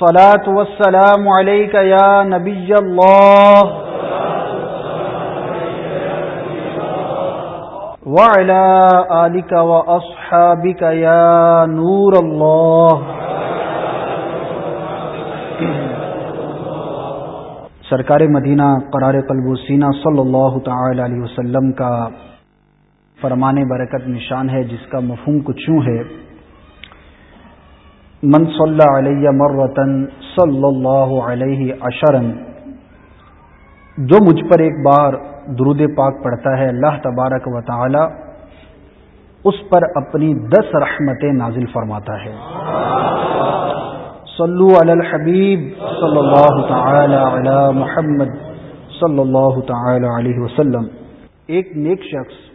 الصلاة والسلام عليك يا نبي الله. وعلى آلك وأصحابك يا نور الله. سرکار مدینہ قرار قلب و سینہ صلی اللہ تعالی علیہ وسلم کا فرمان برکت نشان ہے، جس کا مفہوم کچھ یوں ہے من صلی علیہ مرتن صلی اللہ علیہ اشرن جو مجھ پر ایک بار درود پاک پڑھتا ہے، اللہ تبارک و تعالی اس پر اپنی دس رحمتیں نازل فرماتا ہے۔ صلو علی الحبیب صلی اللہ تعالی علی محمد صلی اللہ تعالی علیہ وسلم۔ ایک نیک شخص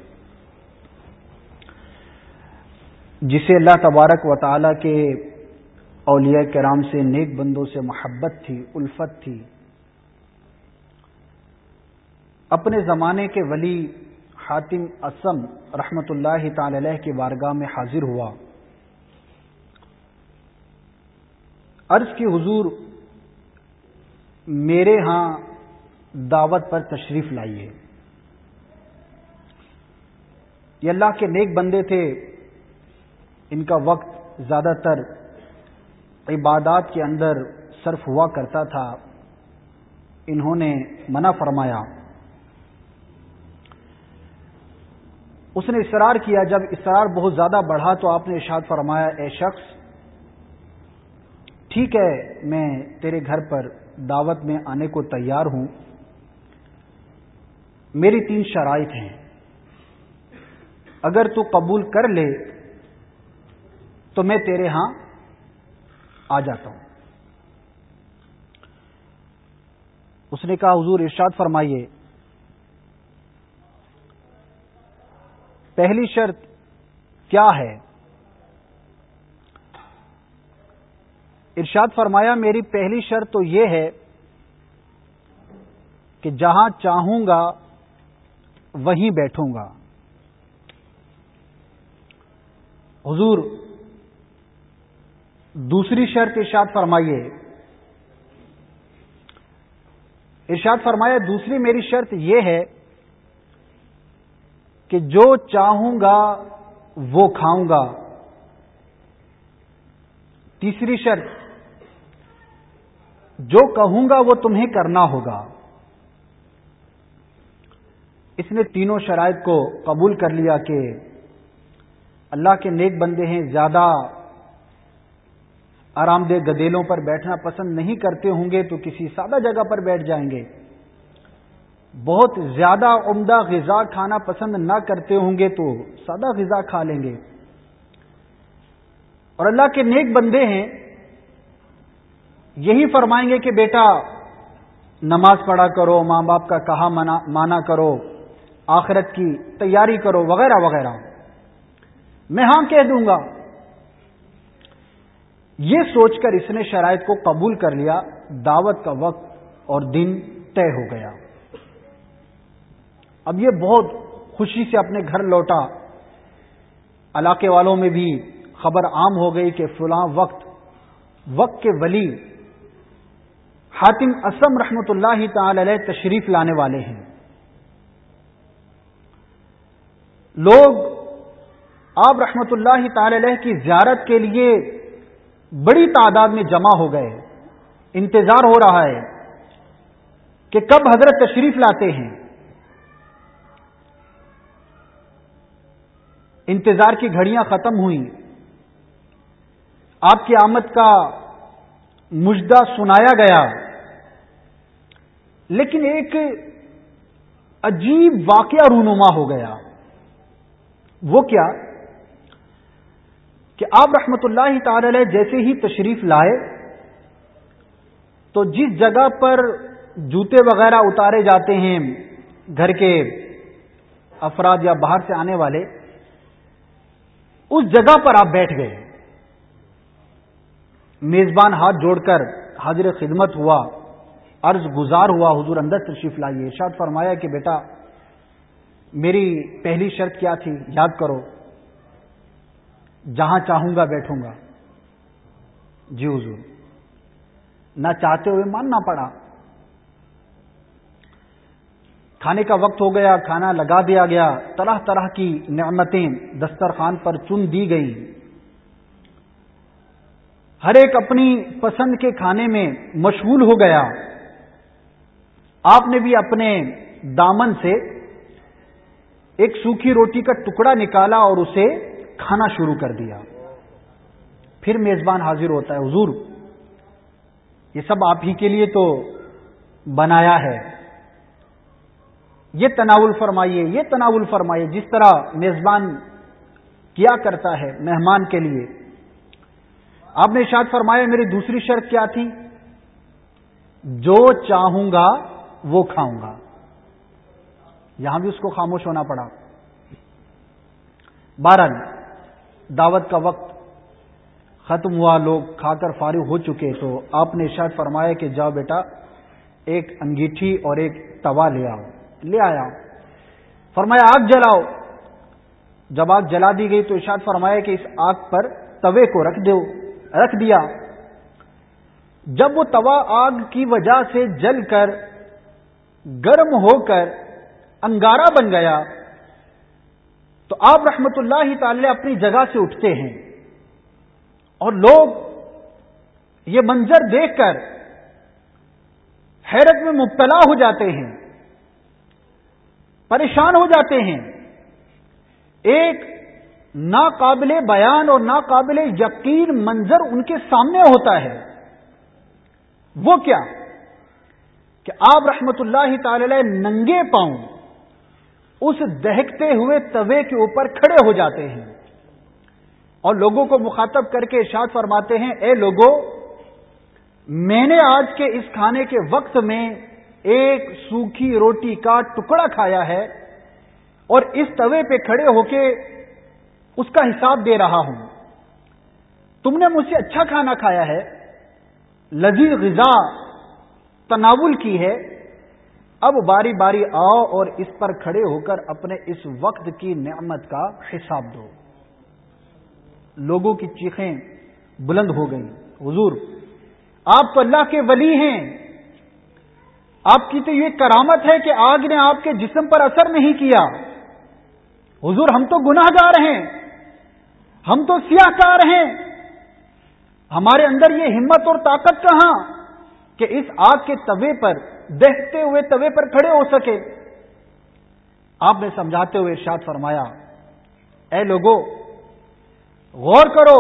جسے اللہ تبارک و تعالی کے اولیاء کرام سے نیک بندوں سے محبت تھی، الفت تھی۔ اپنے زمانے کے ولی حاتم اسم رحمت اللہ تعالی علیہ کی بارگاہ میں حاضر ہوا۔ عرض کی حضور، میرے ہاں دعوت پر تشریف لائیے۔ یہ اللہ کے نیک بندے تھے۔ ان کا وقت زیادہ تر عبادات کے اندر صرف ہوا کرتا تھا، انہوں نے منع فرمایا۔ اس نے اصرار کیا، جب اصرار بہت زیادہ بڑھا تو آپ نے ارشاد فرمایا، اے شخص، ٹھیک ہے، میں تیرے گھر پر دعوت میں آنے کو تیار ہوں۔ میری تین شرائط ہیں۔ اگر تو قبول کر لے، تو میں تیرے ہاں آ جاتا ہوں۔ اس نے کہا، حضور ارشاد فرمائیے، پہلی شرط کیا ہے؟ ارشاد فرمایا، میری پہلی شرط تو یہ ہے کہ جہاں چاہوں گا، وہیں بیٹھوں گا۔ حضور دوسری شرط ارشاد فرمائیے۔ ارشاد فرمایا دوسری میری شرط یہ ہے کہ جو چاہوں گا وہ کھاؤں گا۔ تیسری شرط، جو کہوں گا وہ تمہیں کرنا ہوگا۔ اس نے تینوں شرائط کو قبول کر لیا کہ اللہ کے نیک بندے ہیں، زیادہ آرام دہ گدیلوں پر بیٹھنا پسند نہیں کرتے ہوں گے تو کسی سادہ جگہ پر بیٹھ جائیں گے۔ بہت زیادہ عمدہ غذا کھانا پسند نہ کرتے ہوں گے تو سادہ غذا کھا لیں گے۔ اور اللہ کے نیک بندے ہیں، یہی فرمائیں گے کہ بیٹا، نماز پڑھا کرو، ماں باپ کا کہا مانا کرو، آخرت کی تیاری کرو، وغیرہ وغیرہ۔ میں ہاں کہہ دوں گا یہ سوچ کر اس نے شرائط کو قبول کر لیا، دعوت کا وقت اور دن طے ہو گیا۔ اب یہ بہت خوشی سے اپنے گھر لوٹا۔ علاقے والوں میں بھی خبر عام ہو گئی کہ فلاں وقت وقت کے ولی حاتم اسم رحمت اللہ تعالی علیہ تشریف لانے والے ہیں۔ لوگ آپ رحمت اللہ تعالی علیہ کی زیارت کے لیے بڑی تعداد میں جمع ہو گئے انتظار ہو رہا ہے کہ کب حضرت تشریف لاتے ہیں۔ انتظار کی گھڑیاں ختم ہوئیں۔ آپ کی آمد کا مجدہ سنایا گیا۔ لیکن ایک عجیب واقعہ رونما ہو گیا۔ وہ کیا؟ کہ آپ رحمت اللہ تعالی جیسے ہی تشریف لائے تو جس جگہ پر جوتے وغیرہ اتارے جاتے ہیں گھر کے افراد یا باہر سے آنے والے، اس جگہ پر آپ بیٹھ گئے۔ میزبان ہاتھ جوڑ کر حاضر خدمت ہوا، عرض گزار ہوا، حضور اندر تشریف لائیے۔ ارشاد فرمایا کہ بیٹا، میری پہلی شرط کیا تھی؟ یاد کرو جہاں چاہوں گا بیٹھوں گا۔ جی حضور۔ نہ چاہتے ہوئے ماننا پڑا۔ کھانے کا وقت ہو گیا، کھانا لگا دیا گیا۔ طرح طرح کی نعمتیں دسترخوان پر چن دی گئی ہر ایک اپنی پسند کے کھانے میں مشغول ہو گیا۔ آپ نے بھی اپنے دامن سے ایک سوکھی روٹی کا ٹکڑا نکالا اور اسے کھانا شروع کر دیا۔ پھر میزبان حاضر ہوتا ہے، حضور، یہ سب آپ ہی کے لیے تو بنایا ہے۔ یہ تناول فرمائیے، یہ تناول فرمائیے۔ جس طرح میزبان کیا کرتا ہے مہمان کے لیے۔ آپ نے شاد فرمایا، میری دوسری شرط کیا تھی؟ جو چاہوں گا، وہ کھاؤں گا۔ یہاں بھی اس کو خاموش ہونا پڑا۔ بارہ دعوت کا وقت ختم ہوا، لوگ کھا کر فارغ ہو چکے۔ تو آپ نے شاید فرمایا کہ جاؤ بیٹا، ایک انگیٹھی اور ایک توا لے آؤ۔ لے آیا۔ فرمایا، آگ جلاؤ۔ جب آگ جلا دی گئی تو ارشاد فرمایا کہ اس آگ پر توے کو رکھ دو۔ رکھ دیا۔ جب وہ توا آگ کی وجہ سے جل کر گرم ہو کر انگارا بن گیا تو آپ رحمت اللہ تعالی اپنی جگہ سے اٹھتے ہیں اور لوگ یہ منظر دیکھ کر حیرت میں مبتلا ہو جاتے ہیں، پریشان ہو جاتے ہیں۔ ایک ناقابل بیان اور ناقابل یقین منظر ان کے سامنے ہوتا ہے۔ وہ کیا؟ کہ آپ رحمت اللہ تعالی ننگے پاؤں اس دہکتے ہوئے توے کے اوپر کھڑے ہو جاتے ہیں۔ اور لوگوں کو مخاطب کر کے ارشاد فرماتے ہیں، اے لوگوں میں نے آج کے اس کھانے کے وقت میں ایک سوکھی روٹی کا ٹکڑا کھایا ہے اور اس توے پہ کھڑے ہو کے اس کا حساب دے رہا ہوں۔ تم نے مجھ سے اچھا کھانا کھایا ہے، لذیذ غذا تناول کی ہے اب باری باری آؤ اور اس پر کھڑے ہو کر اپنے اس وقت کی نعمت کا حساب دو۔ لوگوں کی چیخیں بلند ہو گئی حضور، آپ تو اللہ کے ولی ہیں۔ آپ کی تو یہ کرامت ہے کہ آگ نے آپ کے جسم پر اثر نہیں کیا۔ حضور، ہم تو گناہ گار ہیں۔ ہم تو سیاہ کار ہیں۔ ہمارے اندر یہ ہمت اور طاقت کہاں کہ اس آگ کے توے پر دہتے ہوئے توے پر کھڑے ہو سکے۔ آپ نے سمجھاتے ہوئے ارشاد فرمایا، اے لوگوں غور کرو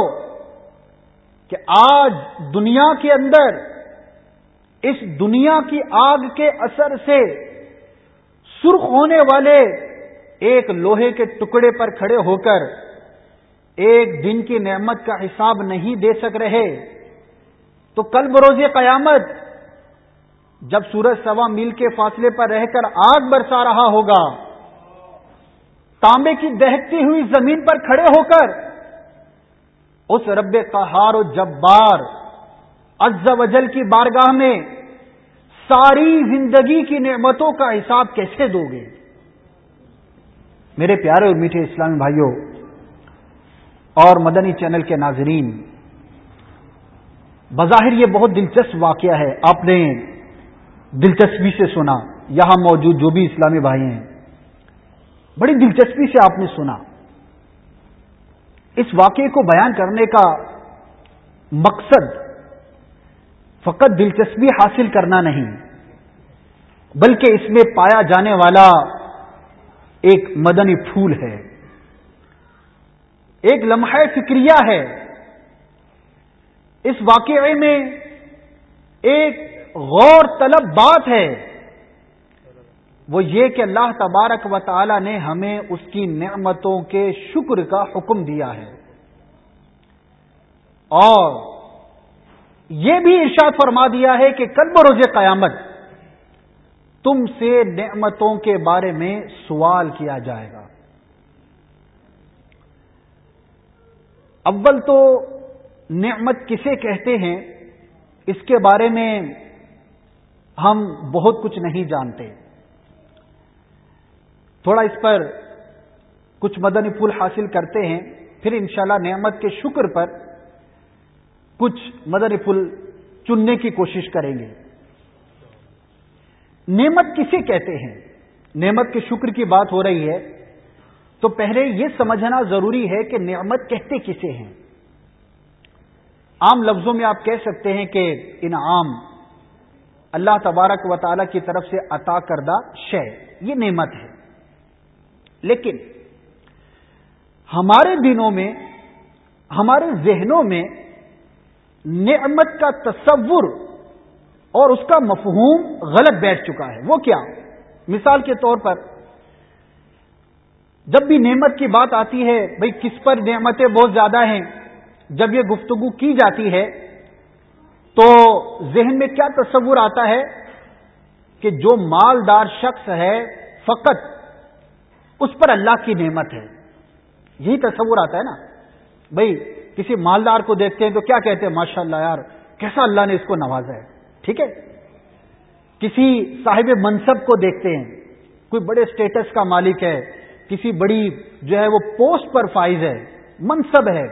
کہ آج دنیا کے اندر، اس دنیا کی آگ کے اثر سے سرخ ہونے والے ایک لوہے کے ٹکڑے پر کھڑے ہو کر ایک دن کی نعمت کا حساب نہیں دے سک رہے، تو کل بروز قیامت جب سورج سوا میل کے فاصلے پر رہ کر آگ برسا رہا ہوگا، تانبے کی دہتی ہوئی زمین پر کھڑے ہو کر، اس رب قہار و جبار، عز و جل کی بارگاہ میں ساری زندگی کی نعمتوں کا حساب کیسے دو گے؟ میرے پیارے اور میٹھے اسلامی بھائیوں، اور مدنی چینل کے ناظرین، بظاہر یہ بہت دلچسپ واقعہ ہے۔ آپ نے دلچسپی سے سنا۔ یہاں موجود جو بھی اسلامی بھائی ہیں، بڑی دلچسپی سے آپ نے سنا۔ اس واقعے کو بیان کرنے کا مقصد فقط دلچسپی حاصل کرنا نہیں، بلکہ اس میں پایا جانے والا ایک مدنی پھول ہے۔ ایک لمحہ فکریہ ہے۔ اس واقعے میں ایک غور طلب بات ہے۔ وہ یہ کہ اللہ تبارک و تعالی نے ہمیں اس کی نعمتوں کے شکر کا حکم دیا ہے۔ اور یہ بھی ارشاد فرما دیا ہے کہ کل بروز قیامت تم سے نعمتوں کے بارے میں سوال کیا جائے گا۔ اول تو نعمت کسے کہتے ہیں؟ اس کے بارے میں ہم بہت کچھ نہیں جانتے۔ تھوڑا اس پر کچھ مدنی پھول حاصل کرتے ہیں، پھر انشاءاللہ نعمت کے شکر پر کچھ مدنی پھول چننے کی کوشش کریں گے۔ نعمت کسے کہتے ہیں؟ نعمت کے شکر کی بات ہو رہی ہے، تو پہلے یہ سمجھنا ضروری ہے کہ نعمت کہتے کسے ہیں۔ عام لفظوں میں آپ کہہ سکتے ہیں کہ انعام۔ اللہ تبارک و تعالی کی طرف سے عطا کردہ شے۔ یہ نعمت ہے۔ لیکن ہمارے دنوں میں، ہمارے ذہنوں میں نعمت کا تصور اور اس کا مفہوم غلط بیٹھ چکا ہے۔ وہ کیا؟ مثال کے طور پر، جب بھی نعمت کی بات آتی ہے، بھئی کس پر نعمتیں بہت زیادہ ہیں؟ جب یہ گفتگو کی جاتی ہے تو ذہن میں کیا تصور آتا ہے کہ جو مالدار شخص ہے فقط اس پر اللہ کی نعمت ہے؟ یہی تصور آتا ہے نا۔ بھائی کسی مالدار کو دیکھتے ہیں تو کیا کہتے ہیں؟ ماشاء اللہ یار، کیسا اللہ نے اس کو نوازا ہے؟ ٹھیک ہے؟ کسی صاحب منصب کو دیکھتے ہیں، کوئی بڑے اسٹیٹس کا مالک ہے، کسی بڑی جو ہے وہ پوسٹ پر فائز ہے، منصب ہے۔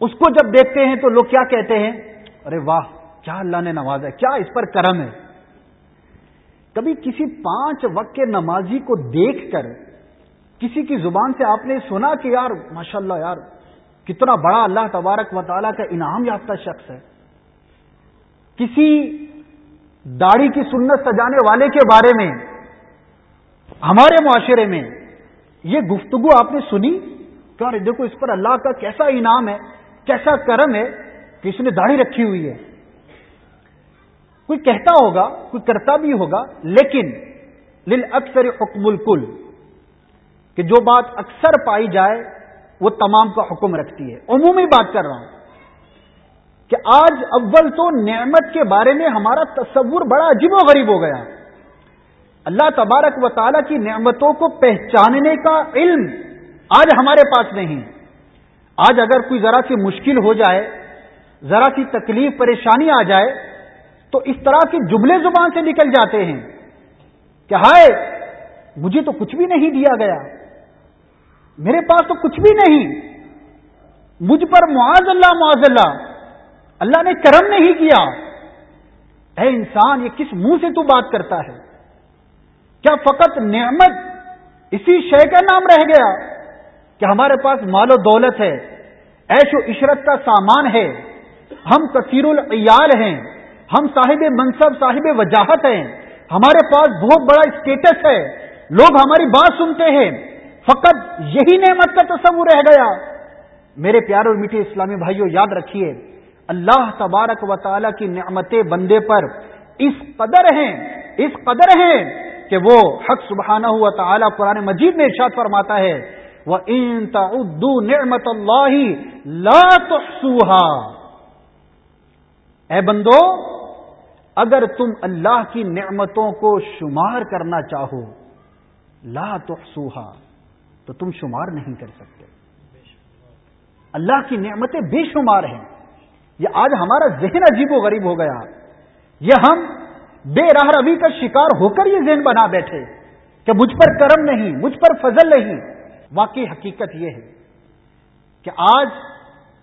اس کو جب دیکھتے ہیں تو لوگ کیا کہتے ہیں؟ ارے واہ، کیا اللہ نے نوازا ہے، کیا اس پر کرم ہے؟ کبھی کسی پانچ وقت کے نمازی کو دیکھ کر کسی کی زبان سے آپ نے سنا کہ یار ماشاء اللہ یار، کتنا بڑا اللہ تبارک و تعالیٰ کا انعام یافتہ شخص ہے۔ کسی داڑھی کی سنت سجانے والے کے بارے میں، ہمارے معاشرے میں یہ گفتگو آپ نے سنی؟ کہ دیکھو، اس پر اللہ کا کیسا انعام ہے، کیسا کرم ہے کہ اس نے داڑھی رکھی ہوئی ہے۔ کوئی کہتا ہوگا، کوئی کرتا بھی ہوگا، لیکن لل اکثر حکم الکل، کہ جو بات اکثر پائی جائے، وہ تمام کا حکم رکھتی ہے۔ عمومی بات کر رہا ہوں کہ آج اول تو نعمت کے بارے میں ہمارا تصور بڑا عجیب و غریب ہو گیا۔ اللہ تبارک و تعالیٰ کی نعمتوں کو پہچاننے کا علم آج ہمارے پاس نہیں۔ آج اگر کوئی ذرا سی مشکل ہو جائے ذرا سی تکلیف پریشانی آ جائے تو اس طرح کے جملے زبان سے نکل جاتے ہیں کہ ہائے، مجھے تو کچھ بھی نہیں دیا گیا۔ میرے پاس تو کچھ بھی نہیں۔ مجھ پر معاذ اللہ معاذ اللہ۔ اللہ نے کرم نہیں کیا۔ اے انسان، یہ کس منہ سے تو بات کرتا ہے؟ کیا فقط نعمت اسی شے کا نام رہ گیا کہ ہمارے پاس مال و دولت ہے ایش و عشرت کا سامان ہے؟ ہم کثیر العیال ہیں، ہم صاحب منصب، صاحب وجاہت ہیں۔ ہمارے پاس بہت بڑا اسٹیٹس ہے۔ لوگ ہماری بات سنتے ہیں۔ فقط یہی نعمت کا تصور رہ گیا۔ میرے پیار اور میٹھے اسلامی بھائیوں یاد رکھیے، اللہ تبارک و تعالی کی نعمتیں بندے پر اس قدر ہیں، اس قدر ہیں کہ وہ حق سبحانہ ہوا تعالیٰ قرآن مجید میں ارشاد فرماتا ہے وہ ان تدو نعمت اللہ لا تحسوها اے بندو، اگر تم اللہ کی نعمتوں کو شمار کرنا چاہو، لا تحسوها تو تم شمار نہیں کر سکتے۔ اللہ کی نعمتیں بے شمار ہیں۔ یہ آج ہمارا ذہن عجیب و غریب ہو گیا۔ یہ ہم بے راہ روی کا شکار ہو کر یہ ذہن بنا بیٹھے کہ مجھ پر کرم نہیں، مجھ پر فضل نہیں۔ واقعی حقیقت یہ ہے کہ آج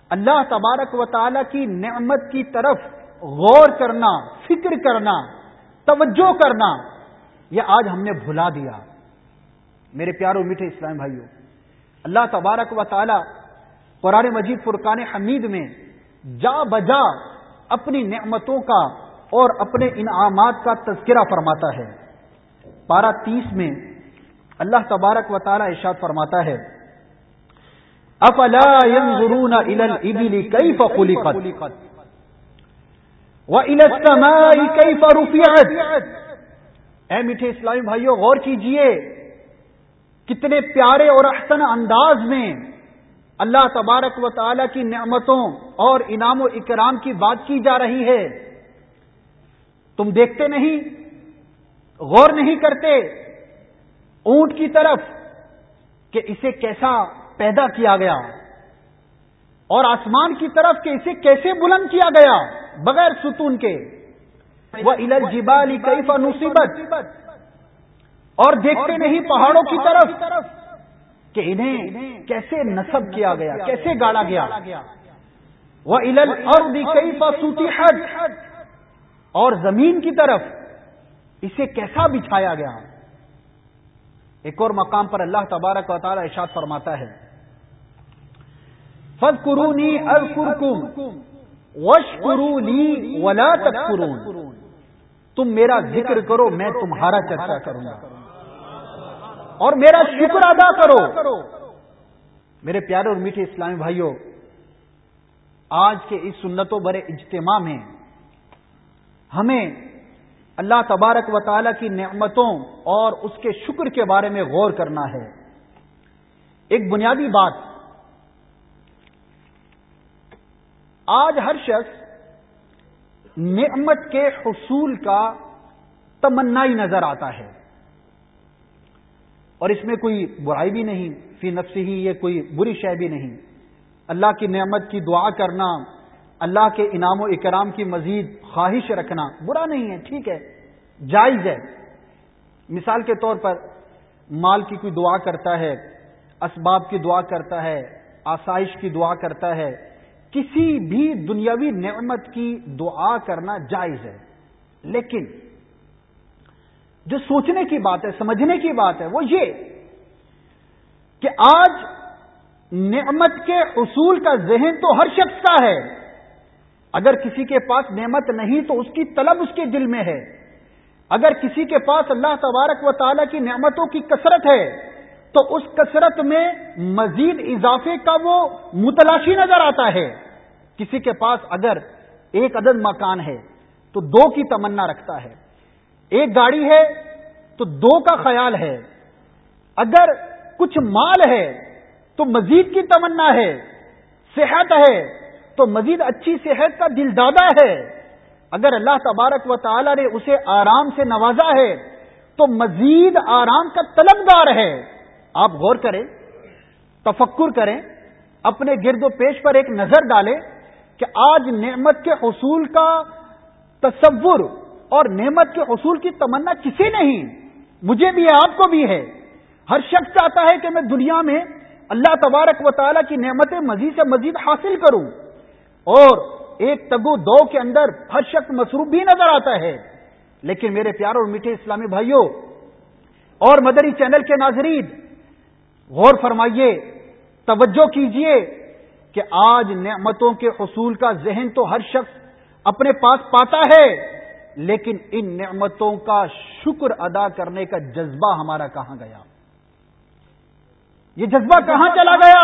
اللہ تبارک و تعالی کی نعمت کی طرف غور کرنا، فکر کرنا، توجہ کرنا، یہ آج ہم نے بھلا دیا۔ میرے پیاروں، میٹھے اسلام بھائیوں، اللہ تبارک و تعالی قرآن مجید فرقان حمید میں جا بجا اپنی نعمتوں کا اور اپنے انعامات کا تذکرہ فرماتا ہے۔ پارہ تیس میں اللہ تبارک و تعالی ارشاد فرماتا ہے، افلا ينظرون الى الابل كيف خلقت؟ اے میٹھے اسلامی بھائیوں غور کیجیے کتنے پیارے اور احسن انداز میں اللہ تبارک و تعالی کی نعمتوں اور انعام و اکرام کی بات کی جا رہی ہے۔ تم دیکھتے نہیں، غور نہیں کرتے اونٹ کی طرف کہ اسے کیسا پیدا کیا گیا اور آسمان کی طرف کہ اسے کیسے بلند کیا گیا۔ بغیر ستون کے. وہ الل جبالی کئی نصیبت اور دیکھتے نہیں پہاڑوں کی طرف کہ انہیں کیسے نصب کیا گیا کیسے گاڑا گیا. وہ الل اور بھی کئی حد اور زمین کی طرف اسے کیسا بچھایا گیا؟ ایک اور مقام پر اللہ تبارک و تعالی ارشاد فرماتا ہے۔ فض قرونی وش قرونی ولا تکفرون تم میرا ذکر کرو، میں تمہارا چرچا کروں گا۔ اور میرا شکر ادا کرو۔ میرے پیارے اور میٹھے اسلامی بھائیوں آج کے اس سنتوں برے اجتماع میں ہمیں اللہ تبارک و تعالی کی نعمتوں اور اس کے شکر کے بارے میں غور کرنا ہے۔ ایک بنیادی بات آج ہر شخص نعمت کے حصول کا تمنائی نظر آتا ہے۔ اور اس میں کوئی برائی بھی نہیں، فی نفسی ہی یہ کوئی بری شے بھی نہیں۔ اللہ کی نعمت کی دعا کرنا، اللہ کے انعام و اکرام کی مزید خواہش رکھنا برا نہیں ہے، ٹھیک ہے، جائز ہے۔ مثال کے طور پر، مال کی کوئی دعا کرتا ہے، اسباب کی دعا کرتا ہے، آسائش کی دعا کرتا ہے کسی بھی دنیاوی نعمت کی دعا کرنا جائز ہے۔ لیکن جو سوچنے کی بات ہے، سمجھنے کی بات ہے، وہ یہ کہ آج نعمت کے اصول کا ذہن تو ہر شخص کا ہے۔ اگر کسی کے پاس نعمت نہیں تو اس کی طلب اس کے دل میں ہے۔ اگر کسی کے پاس اللہ تبارک و تعالیٰ کی نعمتوں کی کثرت ہے تو اس کثرت میں مزید اضافے کا وہ متلاشی نظر آتا ہے۔ کسی کے پاس اگر ایک عدد مکان ہے تو دو کی تمنا رکھتا ہے۔ ایک گاڑی ہے تو دو کا خیال ہے۔ اگر کچھ مال ہے تو مزید کی تمنا ہے۔ صحت ہے تو مزید اچھی صحت کا دل دادا ہے۔ اگر اللہ تبارک و تعالی نے اسے آرام سے نوازا ہے تو مزید آرام کا طلبگار ہے۔ آپ غور کریں، تفکر کریں، اپنے گرد و پیش پر ایک نظر ڈالیں۔ کہ آج نعمت کے حصول کا تصور اور نعمت کے حصول کی تمنا کسی نہیں، مجھے بھی ہے، آپ کو بھی ہے۔ ہر شخص چاہتا ہے کہ میں دنیا میں اللہ تبارک و تعالیٰ کی نعمتیں مزید سے مزید حاصل کروں۔ اور ایک تگو دو کے اندر ہر شخص مصروف بھی نظر آتا ہے۔ لیکن میرے پیاروں اور میٹھے اسلامی بھائیوں اور مدری چینل کے ناظرین، غور فرمائیے، توجہ کیجیے کہ آج نعمتوں کے حصول کا ذہن تو ہر شخص اپنے پاس پاتا ہے، لیکن ان نعمتوں کا شکر ادا کرنے کا جذبہ ہمارا کہاں گیا؟ یہ جذبہ کہاں چلا گیا؟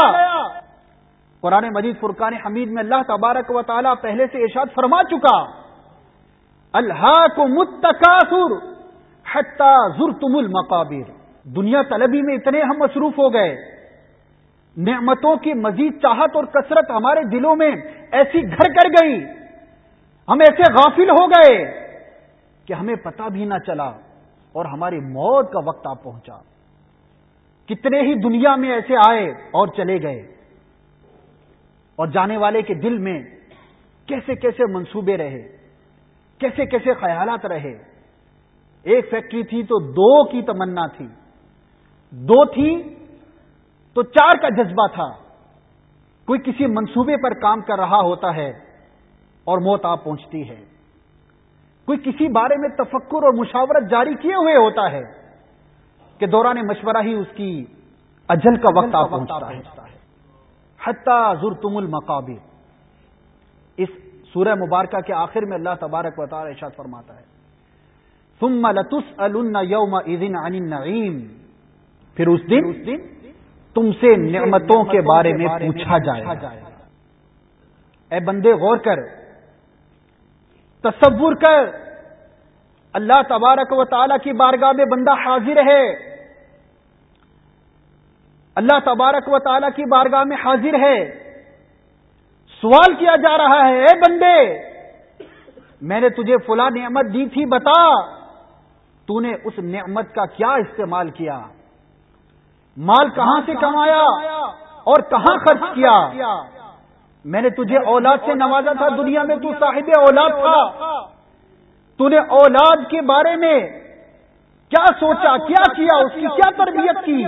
قرآن مجید فرقان حمید میں اللہ تبارک و تعالیٰ پہلے سے ارشاد فرما چکا اللہ کو متقاصر ضر تم المقابر۔ دنیا طلبی میں اتنے ہم مصروف ہو گئے۔ نعمتوں کی مزید چاہت اور کثرت ہمارے دلوں میں ایسی گھر کر گئی۔ ہم ایسے غافل ہو گئے کہ ہمیں پتہ بھی نہ چلا اور ہماری موت کا وقت آپ پہنچا۔ کتنے ہی دنیا میں ایسے آئے اور چلے گئے۔ اور جانے والے کے دل میں کیسے کیسے منصوبے رہے، کیسے کیسے خیالات رہے۔ ایک فیکٹری تھی تو دو کی تمنا تھی۔ دو تھی تو چار کا جذبہ تھا۔ کوئی کسی منصوبے پر کام کر رہا ہوتا ہے اور موت آپ پہنچتی ہے۔ کوئی کسی بارے میں تفکر اور مشاورت جاری کیے ہوئے ہوتا ہے کہ دوران مشورہ ہی اس کی اجل کا وقت آپ پہنچتا ہے۔ زر تم المقابر۔ اس سورہ مبارکہ کے آخر میں اللہ تبارک و تعالی ارشاد فرماتا ہے۔ ثم لتس یوم عن النعیم۔ پھر اس دن تم سے نعمتوں کے بارے میں پوچھا جائے اے بندے غور کر۔ تصور کر۔ اللہ تبارک و تعالی کی بارگاہ میں بندہ حاضر ہے۔ اللہ تبارک و تعالی کی بارگاہ میں حاضر ہے۔ سوال کیا جا رہا ہے اے بندے میں نے تجھے فلا نعمت دی تھی بتا۔ تو نے اس نعمت کا کیا استعمال کیا؟ مال کہاں سے کمایا اور کہاں خرچ کیا؟ میں نے تجھے اولاد سے نوازا تھا دنیا میں، تو صاحب اولاد تھا۔ تو نے اولاد کے بارے میں کیا سوچا؟ کیا کیا؟ اس کی کیا تربیت کی؟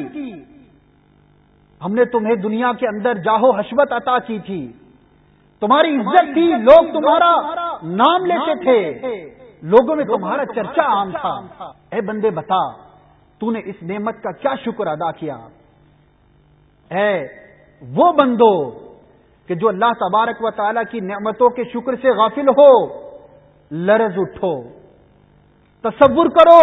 ہم نے تمہیں دنیا کے اندر جاہو حشمت عطا کی تھی۔ تمہاری عزت تھی، لوگ تمہارا نام لیتے تھے۔ لوگوں میں تمہارا چرچا عام تھا۔ اے بندے، بتا۔ تو نے اس نعمت کا کیا شکر ادا کیا؟ اے وہ بندو کہ جو اللہ تبارک و تعالی کی نعمتوں کے شکر سے غافل ہو، لرز اٹھو، تصور کرو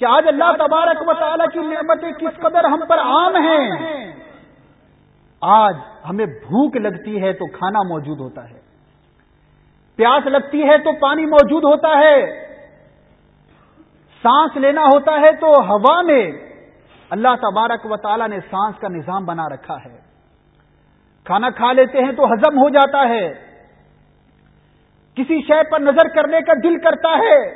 کہ آج اللہ تبارک و تعالی کی نعمتیں کس قدر ہم پر عام ہیں۔ آج ہمیں بھوک لگتی ہے تو کھانا موجود ہوتا ہے، پیاس لگتی ہے تو پانی موجود ہوتا ہے۔ سانس لینا ہوتا ہے تو ہوا میں اللہ تبارک و تعالی نے سانس کا نظام بنا رکھا ہے۔ کھانا کھا لیتے ہیں تو ہزم ہو جاتا ہے۔ کسی شے پر نظر کرنے کا دل کرتا ہے۔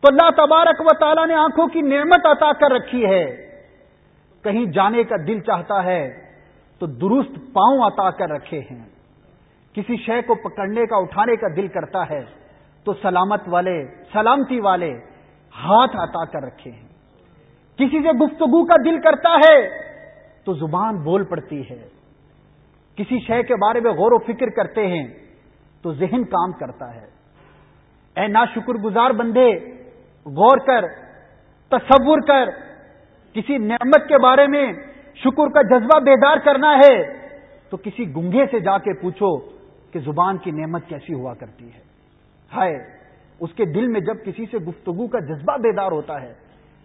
تو اللہ تبارک و تعالیٰ نے آنکھوں کی نعمت عطا کر رکھی ہے۔ کہیں جانے کا دل چاہتا ہے تو درست پاؤں عطا کر رکھے ہیں۔ کسی شے کو پکڑنے کا، اٹھانے کا دل کرتا ہے تو سلامت والے، سلامتی والے ہاتھ عطا کر رکھے ہیں۔ کسی سے گفتگو کا دل کرتا ہے تو زبان بول پڑتی ہے۔ کسی شے کے بارے میں غور و فکر کرتے ہیں تو ذہن کام کرتا ہے۔ اے نا شکر گزار بندے، غور کر، تصور کر۔ کسی نعمت کے بارے میں شکر کا جذبہ بیدار کرنا ہے تو کسی گنگے سے جا کے پوچھو کہ زبان کی نعمت کیسی ہوا کرتی ہے۔ ہائے! اس کے دل میں جب کسی سے گفتگو کا جذبہ بیدار ہوتا ہے،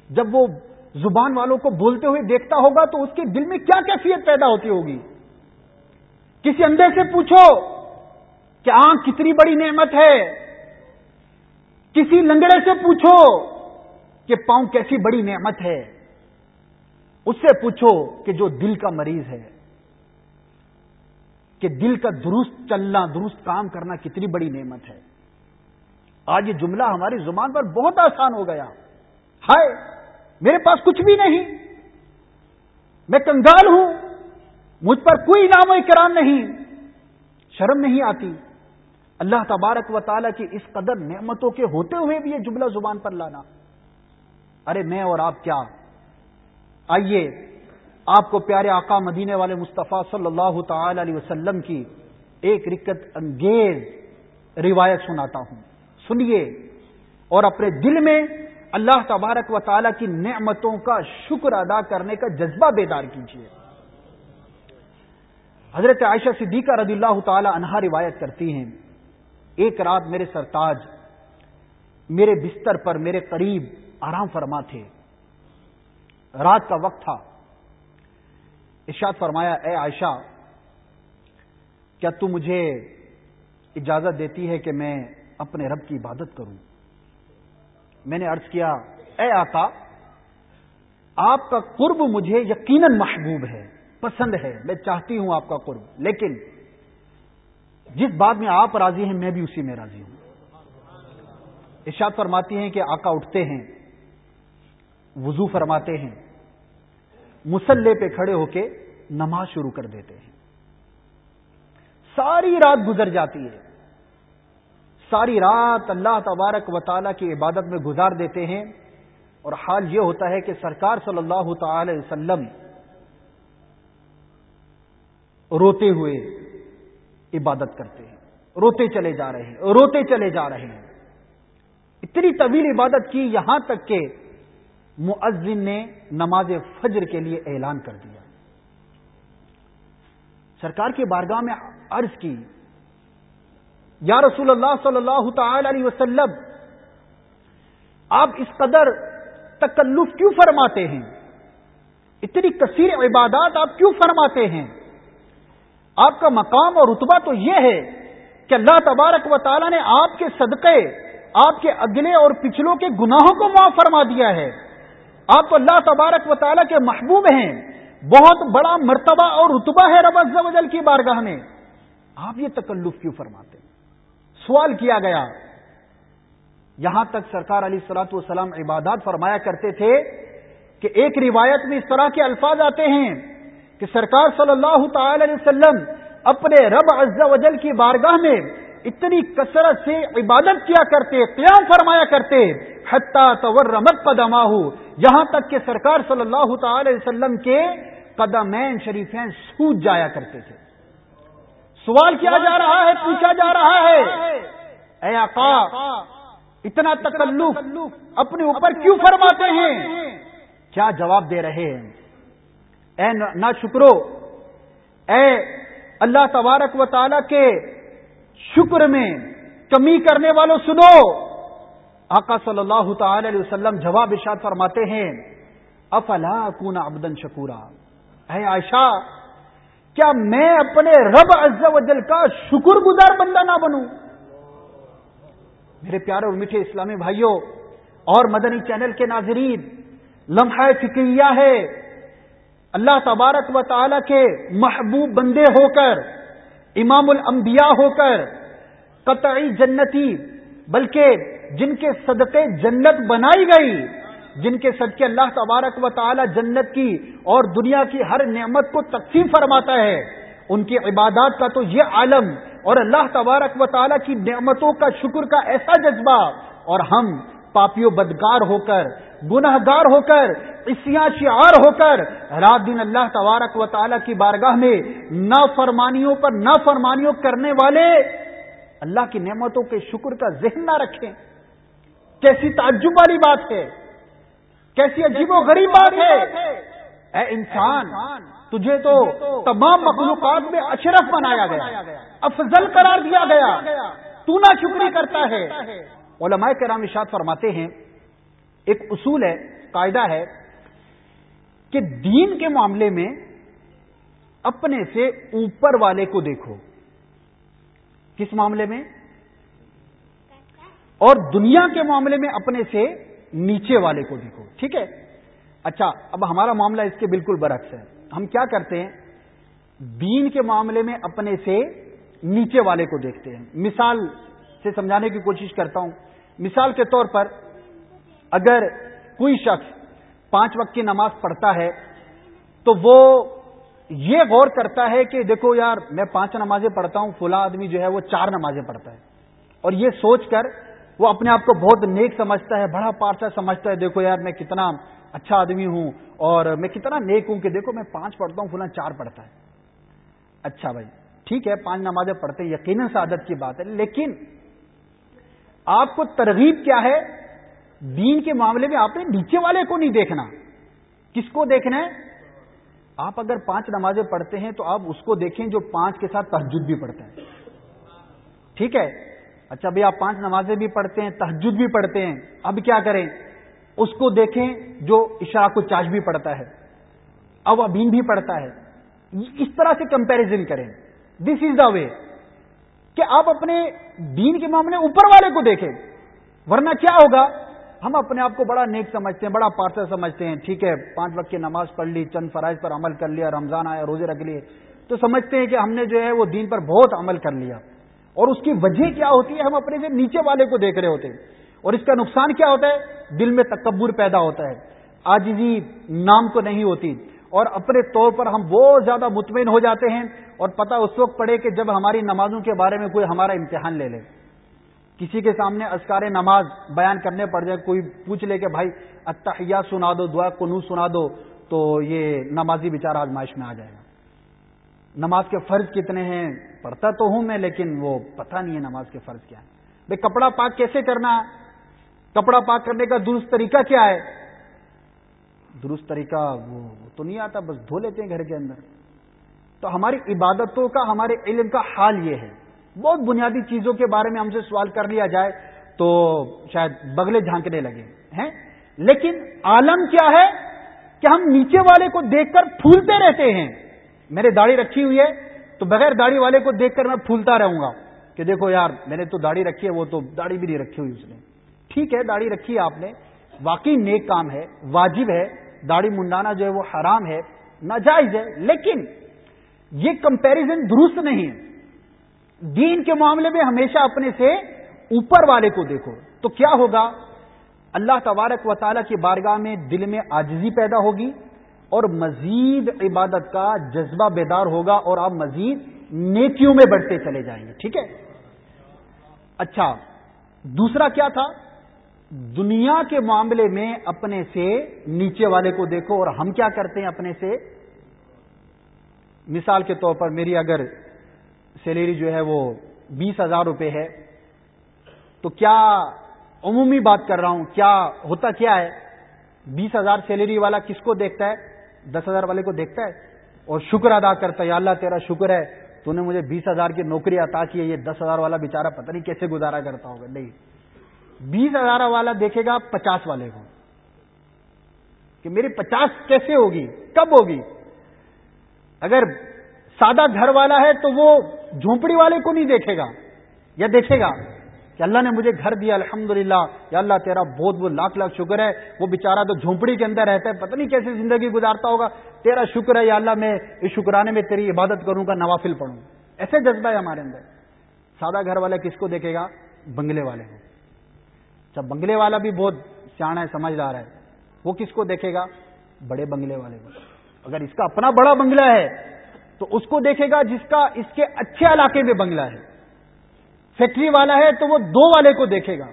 جب وہ زبان والوں کو بولتے ہوئے دیکھتا ہوگا تو اس کے دل میں کیا کیفیت پیدا ہوتی ہوگی؟ کسی اندھے سے پوچھو کہ آنکھ کتنی بڑی نعمت ہے۔ کسی لنگڑے سے پوچھو کہ پاؤں کیسی بڑی نعمت ہے۔ اس سے پوچھو کہ جو دل کا مریض ہے، کہ دل کا درست چلنا، درست کام کرنا کتنی بڑی نعمت ہے۔ آج یہ جملہ ہماری زبان پر بہت آسان ہو گیا۔ ہائے، میرے پاس کچھ بھی نہیں۔ میں کنگال ہوں۔ مجھ پر کوئی نام و اکرام نہیں۔ شرم نہیں آتی۔ اللہ تبارک و تعالیٰ کی اس قدر نعمتوں کے ہوتے ہوئے بھی یہ جملہ زبان پر لانا۔ ارے، میں اور آپ کیا؟ آئیے، آپ کو پیارے آقا مدینے والے مصطفیٰ صلی اللہ تعالی علیہ وسلم کی ایک رکت انگیز روایت سناتا ہوں۔ سنیے اور اپنے دل میں اللہ تبارک و تعالی کی نعمتوں کا شکر ادا کرنے کا جذبہ بیدار کیجیے حضرت عائشہ صدیقہ رضی اللہ تعالی عنہا روایت کرتی ہیں، ایک رات میرے سرتاج میرے بستر پر میرے قریب آرام فرما تھے۔ رات کا وقت تھا۔ ارشاد فرمایا، اے عائشہ، کیا تو مجھے اجازت دیتی ہے کہ میں اپنے رب کی عبادت کروں۔ میں نے ارض کیا، اے آقا، آپ کا قرب مجھے یقیناً محبوب ہے، پسند ہے، میں چاہتی ہوں آپ کا قرب، لیکن جس بات میں آپ راضی ہیں، میں بھی اسی میں راضی ہوں۔ ارشاد فرماتی ہیں کہ آقا اٹھتے ہیں، وضو فرماتے ہیں، مسلح پہ کھڑے ہو کے نماز شروع کر دیتے ہیں۔ ساری رات گزر جاتی ہے۔ ساری رات اللہ تبارک و تعالیٰ کی عبادت میں گزار دیتے ہیں اور حال یہ ہوتا ہے کہ سرکار صلی اللہ تعالی وسلم روتے ہوئے عبادت کرتے ہیں، روتے چلے جا رہے ہیں، روتے چلے جا رہے ہیں۔ اتنی طویل عبادت کی یہاں تک کہ مؤذن نے نماز فجر کے لیے اعلان کر دیا۔ سرکار کی بارگاہ میں عرض کی یا رسول اللہ صلی اللہ تعالی علیہ وسلم، آپ اس قدر تکلف کیوں فرماتے ہیں؟ اتنی کثیر عبادات آپ کیوں فرماتے ہیں؟ آپ کا مقام اور رتبہ تو یہ ہے کہ اللہ تبارک و تعالیٰ نے آپ کے صدقے، آپ کے اگلے اور پچھلوں کے گناہوں کو معاف فرما دیا ہے۔ آپ تو اللہ تبارک و تعالیٰ کے محبوب ہیں۔ بہت بڑا مرتبہ اور رتبہ ہے رب جل کی بارگاہ میں۔ آپ یہ تکلف کیوں فرماتے ہیں؟ سوال کیا گیا۔ یہاں تک سرکار علی سلاط والسلام عبادات فرمایا کرتے تھے کہ ایک روایت میں اس طرح کے الفاظ آتے ہیں کہ سرکار صلی اللہ تعالی علیہ وسلم اپنے رب عز و جل کی بارگاہ میں اتنی کثرت سے عبادت کیا کرتے، قیام فرمایا کرتے، حتیٰ تور رمت قدما یہاں تک کہ سرکار صلی اللہ تعالی وسلم کے قدمین شریفین سوج جایا کرتے تھے۔ سوال کیا جا رہا ہے، پوچھا جا رہا ہے۔ اے آقا، اتنا تکلف اپنے اوپر کیوں فرماتے ہیں؟ کیا جواب دے رہے ہیں؟ اے نہ شکرو، اے اللہ تبارک و تعالی کے شکر میں کمی کرنے والوں سنو۔ آقا صلی اللہ تعالی علیہ وسلم جواب ارشاد فرماتے ہیں، افلا کون ابدن شکورا۔ اے عائشہ کیا میں اپنے رب عز و جل کا شکر گزار بندہ نہ بنوں؟ میرے پیارے اور میٹھے اسلامی بھائیوں اور مدنی چینل کے ناظرین، لمحہ فکریہ ہے، اللہ تبارک و تعالی کے محبوب بندے ہو کر، امام الانبیاء ہو کر، قطعی جنتی، بلکہ جن کے صدقے جنت بنائی گئی جن کے صدقے اللہ تبارک و تعالی جنت کی اور دنیا کی ہر نعمت کو تقسیم فرماتا ہے، ان کی عبادات کا تو یہ عالم اور اللہ تبارک و تعالی کی نعمتوں کا شکر کا ایسا جذبہ اور ہم پاپیوں بدگار ہو کر گناہ گار ہو کر اسیا شعار ہو کر رات دن اللہ تبارک و تعالی کی بارگاہ میں نہ فرمانیوں پر نہ فرمانیوں کرنے والے اللہ کی نعمتوں کے شکر کا ذہن نہ رکھیں۔ کیسی تعجب والی بات ہے۔ کیسی عجیب و غریب بات ہے۔ اے انسان، تجھے تو تمام مخلوقات میں اشرف بنایا گیا۔ افضل قرار دیا گیا۔ تو نہ شکری کرتا ہے۔ علماء کرام اشاد فرماتے ہیں، ایک اصول ہے، قاعدہ ہے کہ دین کے معاملے میں اپنے سے اوپر والے کو دیکھو۔ کس معاملے میں؟ اور دنیا کے معاملے میں اپنے سے نیچے والے کو دیکھو، ٹھیک ہے؟ اچھا اب ہمارا معاملہ اس کے بالکل برعکس ہے۔ ہم کیا کرتے ہیں؟ دین کے معاملے میں اپنے سے نیچے والے کو دیکھتے ہیں۔ مثال سے سمجھانے کی کوشش کرتا ہوں۔ مثال کے طور پر، اگر کوئی شخص پانچ وقت کی نماز پڑھتا ہے، تو وہ یہ غور کرتا ہے کہ دیکھو یار، میں پانچ نمازیں پڑھتا ہوں، فلاں آدمی جو ہے وہ چار نمازیں پڑھتا ہے۔ اور یہ سوچ کر وہ اپنے آپ کو بہت نیک سمجھتا ہے، بڑا پارسا سمجھتا ہے، دیکھو یار میں کتنا اچھا آدمی ہوں اور میں کتنا نیک ہوں کہ دیکھو میں پانچ پڑھتا ہوں، فلاں چار پڑھتا ہے۔ اچھا بھائی، ٹھیک ہے، پانچ نمازیں پڑھتے ہیں، یقیناً سعادت کی بات ہے۔ لیکن آپ کو ترغیب کیا ہے؟ دین کے معاملے میں آپ نے نیچے والے کو نہیں دیکھنا۔ کس کو دیکھنا ہے؟ آپ اگر پانچ نمازیں پڑھتے ہیں تو آپ اس کو دیکھیں جو پانچ کے ساتھ تحجد بھی پڑھتے ہیں ٹھیک ہے؟ اچھا بھائی آپ پانچ نمازیں بھی پڑھتے ہیں تحجد بھی پڑھتے ہیں، اب کیا کریں؟ اس کو دیکھیں جو اشراق کو چاش بھی پڑھتا ہے اب ابین بھی پڑھتا ہے۔ اس طرح سے کمپیرزن کریں۔ دس از دا وے کہ آپ اپنے دین کے معاملے اوپر والے کو دیکھیں۔ ورنہ کیا ہوگا؟ ہم اپنے آپ کو بڑا نیک سمجھتے ہیں، بڑا پارسل سمجھتے ہیں، ٹھیک ہے، پانچ وقت کی نماز پڑھ لی، چند فرائض پر عمل کر لیا، رمضان آیا، روزے رکھ لیے۔ تو سمجھتے ہیں کہ ہم نے جو ہے وہ دین پر بہت عمل کر لیا۔ اور اس کی وجہ کیا ہوتی ہے ہم اپنے سے نیچے والے کو دیکھ رہے ہوتے ہیں اور اس کا نقصان کیا ہوتا ہے دل میں تکبر پیدا ہوتا ہے آج نام تو نہیں ہوتی اور اپنے طور پر ہم بہت زیادہ مطمئن ہو جاتے ہیں اور پتہ اس وقت پڑے کہ جب ہماری نمازوں کے بارے میں کوئی ہمارا امتحان لے لے کسی کے سامنے اسکار نماز بیان کرنے پڑ جائے، کوئی پوچھ لے کہ بھائی اتحیہ سنا دو، دعا کنو سنا دو، تو یہ نمازی بیچارہ آزمائش میں آ جائے گا۔ نماز کے فرض کتنے ہیں؟ پڑھتا تو ہوں میں، لیکن وہ پتہ نہیں ہے نماز کے فرض کیا ہے بھائی، کپڑا پاک کیسے کرنا ہے؟ کپڑا پاک کرنے کا درست طریقہ کیا ہے؟ درست طریقہ وہ تو نہیں آتا، بس دھو لیتے ہیں گھر کے اندر۔ تو ہماری عبادتوں کا، ہمارے علم کا حال یہ ہے۔ بہت بنیادی چیزوں کے بارے میں ہم سے سوال کر لیا جائے تو شاید بگلے جھانکنے لگے، ہیں؟ لیکن عالم کیا ہے کہ ہم نیچے والے کو دیکھ کر پھولتے رہتے ہیں۔ میرے داڑھی رکھی ہوئی ہے، تو بغیر داڑھی والے کو دیکھ کر میں پھولتا رہوں گا کہ دیکھو یار، میں نے تو داڑھی رکھی ہے، وہ تو داڑھی بھی نہیں رکھی ہوئی اس نے۔ ٹھیک ہے، داڑھی رکھی ہے آپ نے۔ واقعی نیک کام ہے، واجب ہے۔ داڑھی منڈانا جو ہے وہ حرام ہے، ناجائز ہے، لیکن یہ کمپیریزن درست نہیں ہے۔ دین کے معاملے میں ہمیشہ اپنے سے اوپر والے کو دیکھو۔ تو کیا ہوگا؟ اللہ تبارک و تعالیٰ کی بارگاہ میں دل میں آجزی پیدا ہوگی۔ اور مزید عبادت کا جذبہ بیدار ہوگا اور آپ مزید نیکیوں میں بڑھتے چلے جائیں گے، ٹھیک ہے؟ اچھا دوسرا کیا تھا؟ دنیا کے معاملے میں اپنے سے نیچے والے کو دیکھو اور ہم کیا کرتے ہیں اپنے سے؟ مثال کے طور پر میری اگر سیلری جو ہے وہ بیس ہزار روپے ہے، تو کیا عمومی بات کر رہا ہوں؟ کیا ہوتا کیا ہے؟ بیس ہزار سیلری والا کس کو دیکھتا ہے؟ دس ہزار والے کو دیکھتا ہے اور شکر ادا کرتا ہے، یا اللہ تیرا شکر ہے، تو نے مجھے بیس ہزار کی نوکری عطا کی ہے، یہ دس ہزار والا بےچارا پتہ نہیں کیسے گزارا کرتا ہوگا۔ نہیں، بیس ہزار والا دیکھے گا، پچاس والے کو کہ میری پچاس کیسے ہوگی؟ کب ہوگی؟ اگر سادہ گھر والا ہے تو وہ جھونپڑی والے کو نہیں دیکھے گا، یا دیکھے گا۔ کہ اللہ نے مجھے گھر دیا الحمد للہ یا اللہ، تیرا بہت وہ لاکھ لاکھ شکر ہے۔ وہ بےچارا تو جھونپڑی کے اندر رہتا ہے، پتہ نہیں کیسے زندگی گزارتا ہوگا۔ تیرا شکر ہے، یا اللہ، میں اس شکرانے میں تیری عبادت کروں گا، نوافل پڑھوں ایسے جذبہ ہے ہمارے اندر۔ سادہ گھر والا کس کو دیکھے گا؟ بنگلے والے کو۔ اچھا بنگلے والا بھی بہت سیاح ہے، سمجھدار ہے۔ وہ کس کو دیکھے گا؟ بڑے بنگلے والے کو۔ اگر اس کا اپنا بڑا بنگلہ ہے، تو اس کو دیکھے گا جس کا اس کے اچھے علاقے میں بنگلہ ہے۔ فیکٹری والا ہے تو وہ دو والے کو دیکھے گا۔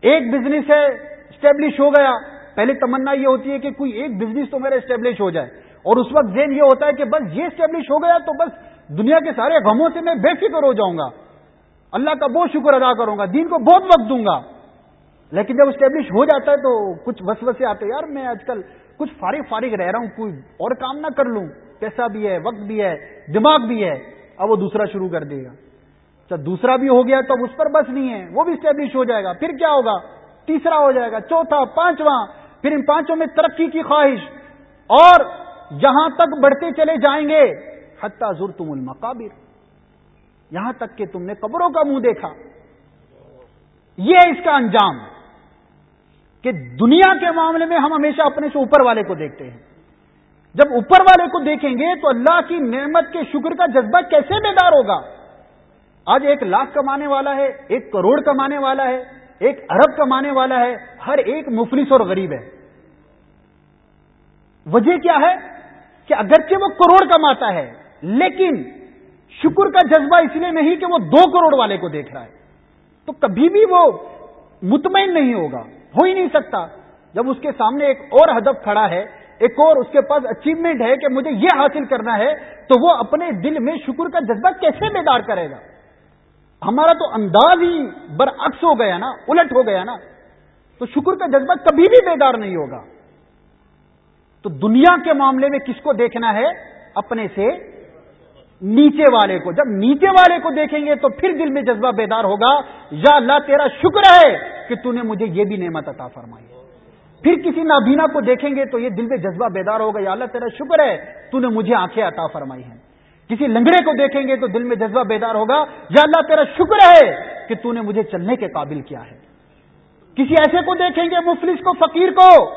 ایک بزنس ہے اسٹیبلش ہو گیا۔ پہلے تمنا یہ ہوتی ہے کہ کوئی ایک بزنس تو میرا اسٹیبلش ہو جائے۔ اور اس وقت ذہن یہ ہوتا ہے کہ بس یہ اسٹیبلش ہو گیا تو بس دنیا کے سارے غموں سے میں بے فکر ہو جاؤں گا۔ اللہ کا بہت شکر ادا کروں گا، دین کو بہت وقت دوں گا۔ لیکن جب اسٹیبلش ہو جاتا ہے تو کچھ وس وسے آتے یار میں آج کل کچھ فارغ فارغ رہ رہا ہوں، کوئی اور کام نہ کر لوں۔ پیسہ بھی ہے، وقت بھی ہے، دماغ بھی ہے۔ اب وہ دوسرا شروع کر دے گا۔ دوسرا بھی ہو گیا تو اس پر بس نہیں ہے، وہ بھی اسٹیبلش ہو جائے گا، پھر کیا ہوگا؟ تیسرا ہو جائے گا، چوتھا، پانچواں، پھر ان پانچوں میں ترقی کی خواہش۔ اور جہاں تک بڑھتے چلے جائیں گے۔ حتہ ضرور تم المقابر۔ یہاں تک کہ تم نے قبروں کا منہ دیکھا۔ یہ اس کا انجام۔ کہ دنیا کے معاملے میں ہم ہمیشہ اپنے سے اوپر والے کو دیکھتے ہیں۔ جب اوپر والے کو دیکھیں گے تو اللہ کی نعمت کے شکر کا جذبہ کیسے بیدار ہوگا؟ آج ایک لاکھ کمانے والا ہے، ایک کروڑ کمانے والا ہے، ایک ارب کمانے والا ہے، ہر ایک مفلس اور غریب ہے۔ وجہ کیا ہے؟ کہ اگرچہ وہ کروڑ کماتا ہے، لیکن شکر کا جذبہ اس لیے نہیں کہ وہ دو کروڑ والے کو دیکھ رہا ہے۔ تو کبھی بھی وہ مطمئن نہیں ہوگا، ہو ہی نہیں سکتا۔ جب اس کے سامنے ایک اور ہدف کھڑا ہے، ایک اور اس کے پاس اچیومنٹ ہے کہ مجھے یہ حاصل کرنا ہے، تو وہ اپنے دل میں شکر کا جذبہ کیسے بیدار کرے گا؟ ہمارا تو انداز ہی برعکس ہو گیا نا، الٹ ہو گیا نا۔ تو شکر کا جذبہ کبھی بھی بیدار نہیں ہوگا۔ تو دنیا کے معاملے میں کس کو دیکھنا ہے؟ اپنے سے نیچے والے کو۔ جب نیچے والے کو دیکھیں گے تو پھر دل میں جذبہ بیدار ہوگا۔ یا اللہ، تیرا شکر ہے کہ تو نے مجھے یہ بھی نعمت عطا فرمائی۔ پھر کسی نابینا کو دیکھیں گے تو یہ دل میں جذبہ بیدار ہوگا۔ یا اللہ، تیرا شکر ہے، تو نے مجھے آنکھیں عطا فرمائی ہیں۔ کسی لنگڑے کو دیکھیں گے تو دل میں جذبہ بیدار ہوگا، یا اللہ تیرا شکر ہے کہ تو نے مجھے چلنے کے قابل کیا ہے۔ کسی ایسے کو دیکھیں گے، مفلس کو، فقیر کو،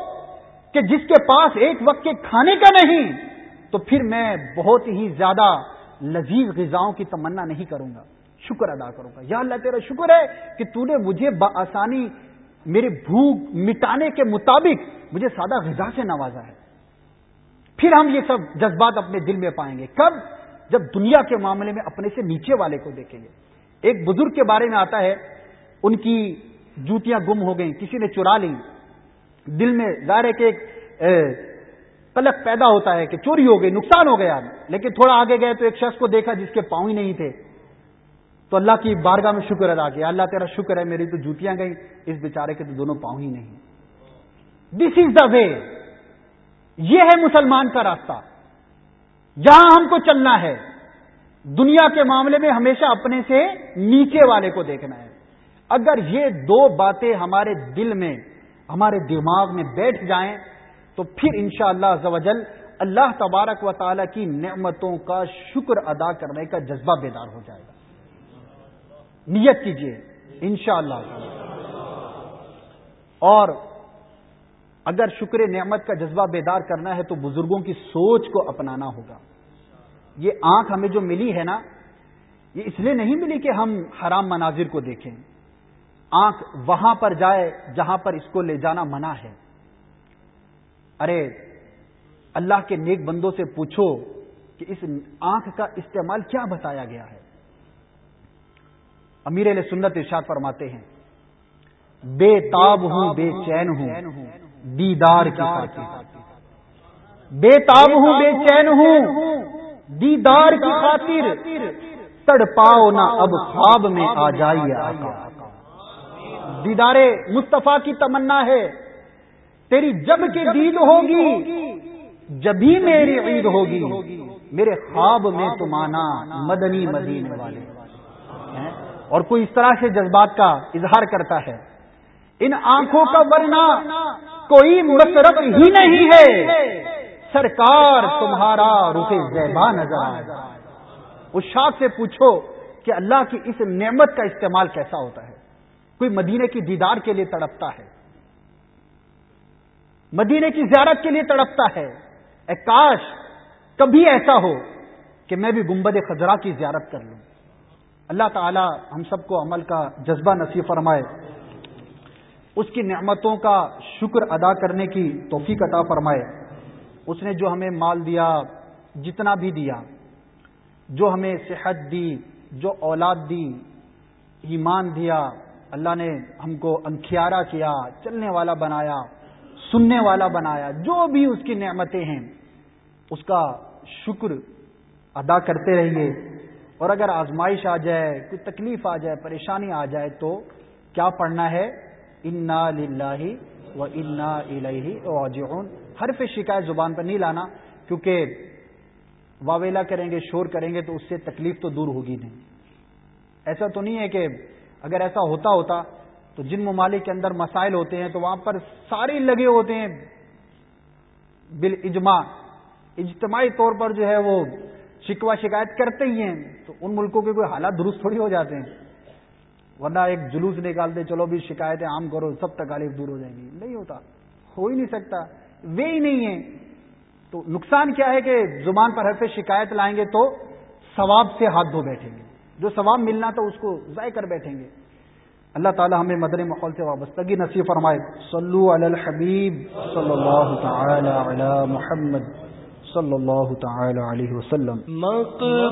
کہ جس کے پاس ایک وقت کے کھانے کا نہیں، تو پھر میں بہت ہی زیادہ لذیذ غذاؤں کی تمنا نہیں کروں گا۔ شکر ادا کروں گا۔ یا اللہ تیرا شکر ہے کہ تو نے مجھے بآسانی میری بھوک مٹانے کے مطابق مجھے سادہ غذا سے نوازا ہے۔ پھر ہم یہ سب جذبات اپنے دل میں پائیں گے۔ کب؟ جب دنیا کے معاملے میں اپنے سے نیچے والے کو دیکھیں گے۔ ایک بزرگ کے بارے میں آتا ہے، ان کی جوتیاں گم ہو گئیں، کسی نے چرا لی دل میں ظاہر ہے کہ ایک قلق پیدا ہوتا ہے کہ چوری ہو گئی، نقصان ہو گیا۔ لیکن تھوڑا آگے گئے تو ایک شخص کو دیکھا جس کے پاؤں ہی نہیں تھے۔ تو اللہ کی بارگاہ میں شکر ادا کیا۔ اللہ تیرا شکر ہے، میری تو جوتیاں گئیں۔ اس بیچارے کے تو دونوں پاؤں ہی نہیں۔ دس از دا وے یہ ہے مسلمان کا راستہ۔ جہاں ہم کو چلنا ہے، دنیا کے معاملے میں ہمیشہ اپنے سے نیچے والے کو دیکھنا ہے۔ اگر یہ دو باتیں ہمارے دل میں، ہمارے دماغ میں بیٹھ جائیں، تو پھر انشاءاللہ شاء اللہ اللہ تبارک و تعالی کی نعمتوں کا شکر ادا کرنے کا جذبہ بیدار ہو جائے گا۔ نیت کیجیے انشاءاللہ۔ اور اگر شکر نعمت کا جذبہ بیدار کرنا ہے تو بزرگوں کی سوچ کو اپنانا ہوگا۔ یہ آنکھ ہمیں جو ملی ہے نا، یہ اس لیے نہیں ملی کہ ہم حرام مناظر کو دیکھیں۔ آنکھ وہاں پر جائے جہاں پر اس کو لے جانا منع ہے۔ ارے، اللہ کے نیک بندوں سے پوچھو کہ اس آنکھ کا استعمال کیا بتایا گیا ہے۔ امیر علیہ سنت ارشاد فرماتے ہیں، بے تاب ہوں، بے چین ہوں۔ دیدار کی خاطر۔ بے تاب ہوں بے چین ہوں۔ دیدار کی خاطر۔ تڑ پاؤ نہ اب خواب میں آ جائیے آقا۔ دیدار مصطفیٰ کی تمنا ہے۔ تیری جب کی دید ہوگی جبھی میری عید ہوگی میرے خواب میں تم آنا مدنی مدینے والے۔ اور کوئی اس طرح سے جذبات کا اظہار کرتا ہے۔ ان آنکھوں کا ورنہ کوئی مسرت ہی نہیں ہے۔ سرکار تمہارا رخ زیبا نظر آئے۔ اس شاخ سے پوچھو کہ اللہ کی اس نعمت کا استعمال کیسا ہوتا ہے؟ کوئی مدینے کی دیدار کے لیے تڑپتا ہے۔ مدینے کی زیارت کے لیے تڑپتا ہے۔ اے کاش، کبھی ایسا ہو کہ میں بھی گنبد خزرا کی زیارت کر لوں۔ اللہ تعالی ہم سب کو عمل کا جذبہ نصیب فرمائے۔ اس کی نعمتوں کا شکر ادا کرنے کی توفیق عطا فرمائے۔ اس نے جو ہمیں مال دیا، جتنا بھی دیا، جو ہمیں صحت دی، جو اولاد دی، ایمان دیا، اللہ نے ہم کو انکھیارا کیا، چلنے والا بنایا، سننے والا بنایا، جو بھی اس کی نعمتیں ہیں، اس کا شکر ادا کرتے رہیے اور اگر آزمائش آ جائے، کوئی تکلیف آ جائے، پریشانی آ جائے، تو کیا پڑھنا ہے؟ انا لاہ و انا الجن حرف شکایت زبان پر نہیں لانا، کیونکہ واویلا کریں گے، شور کریں گے، تو اس سے تکلیف تو دور ہوگی نہیں۔ ایسا تو نہیں ہے کہ اگر ایسا ہوتا ہوتا تو جن ممالک کے اندر مسائل ہوتے ہیں تو وہاں پر سارے لگے ہوتے ہیں۔ بال اجماع اجتماعی طور پر جو ہے وہ شکوا شکایت کرتے ہی ہیں، تو ان ملکوں کے کوئی حالات درست تھوڑی ہو جاتے ہیں۔ ورنہ ایک جلوس نکالتے، چلو بھی شکایتیں عام کرو، سب تکالیف دور ہو جائیں گی۔ نہیں ہوتا۔ ہو ہی نہیں سکتا۔ وہ ہی نہیں ہے۔ تو نقصان کیا ہے کہ زبان پر حرف شکایت لائیں گے تو ثواب سے ہاتھ دھو بیٹھیں گے۔ جو ثواب ملنا تھا اس کو ضائع کر بیٹھیں گے۔ اللہ تعالی ہمیں مدر ماحول سے وابستگی نصیب فرمائے۔ صلو علی الحبیب صلی اللہ تعالی علی محمد صلی اللہ تعالی علیہ وسلم۔